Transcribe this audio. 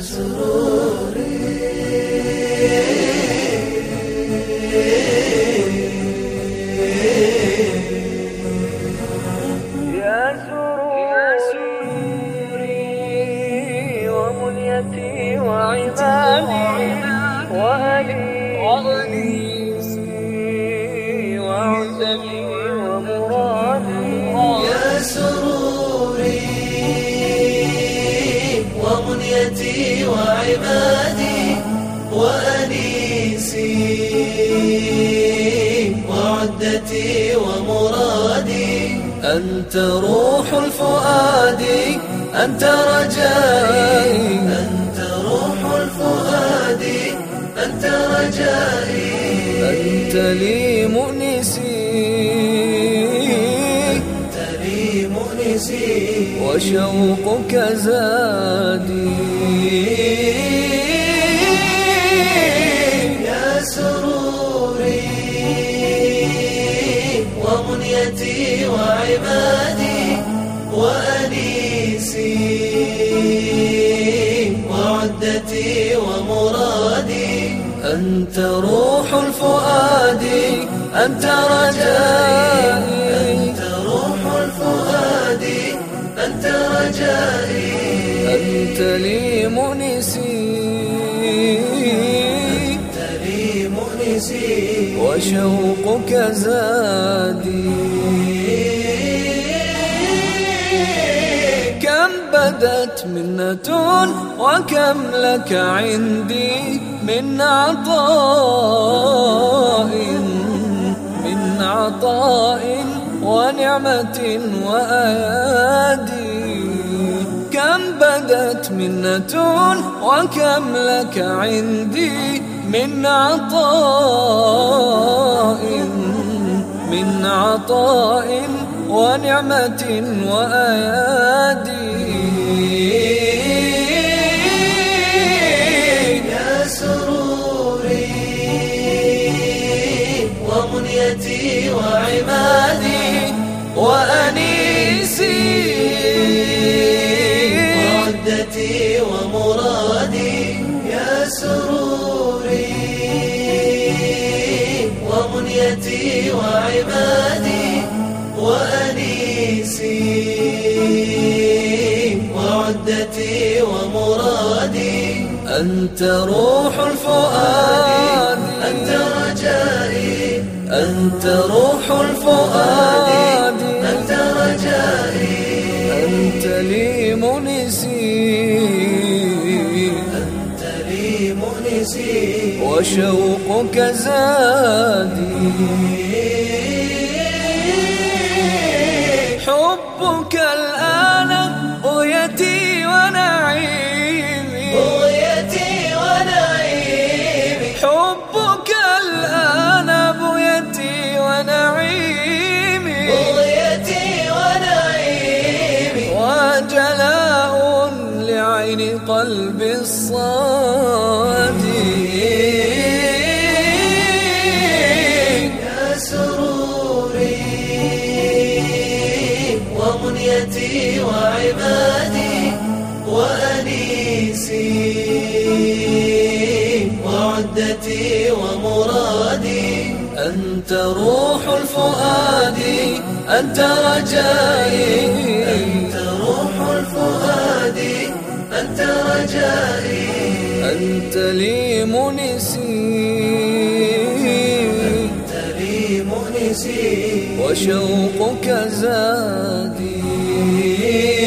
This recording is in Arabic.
يا سروري ومنيتي وعبادي وأنيسي وأنيسي وعدتي ومرادي. أنت روح الفؤاد أنت رجائي. أنت روح الفؤاد أنت رجائي. أنت لي مؤنسي. أنت لي مؤنسي. وشوقك زادي. ومنيتي وعبادي وأنيسي وعدتي ومرادي. أنت روح الفؤاد أنت رجائي. أنت روح الفؤاد أنت رجائي. أنت لي مؤنسي. مؤنسي وشوقك زادي. كم بدت منة وكم لك عندي من عطاء من عطاء ونعمة وأيادي كم بدت منة وكم لك عندي من عطاء من عطاء ونعمة وأيادي. يا سروري ومنيتي وعمادي وأنيسي. وعدتي ومرادي وعمادي وأنيسي وعدتي ومرادي. أنت روح الفؤاد أنت رجائي أنت روح الفؤاد. لي مؤنسي وشوقك زادي. حبك الآن بغيتي ونعيمي. بغيتي ونعيمي. حبك الآن بغيتي ونعيمي. بغيتي ونعيمي. وجلاء لعين قلبي الصادي وعبادي وأنيسي وعدتي ومرادي. أنت روح الفؤاد أنت رجائي. أنت روح الفؤاد أنت رجائي. أنت لي منسي أنت لي مؤنسي وشوقك زادي. Yeah.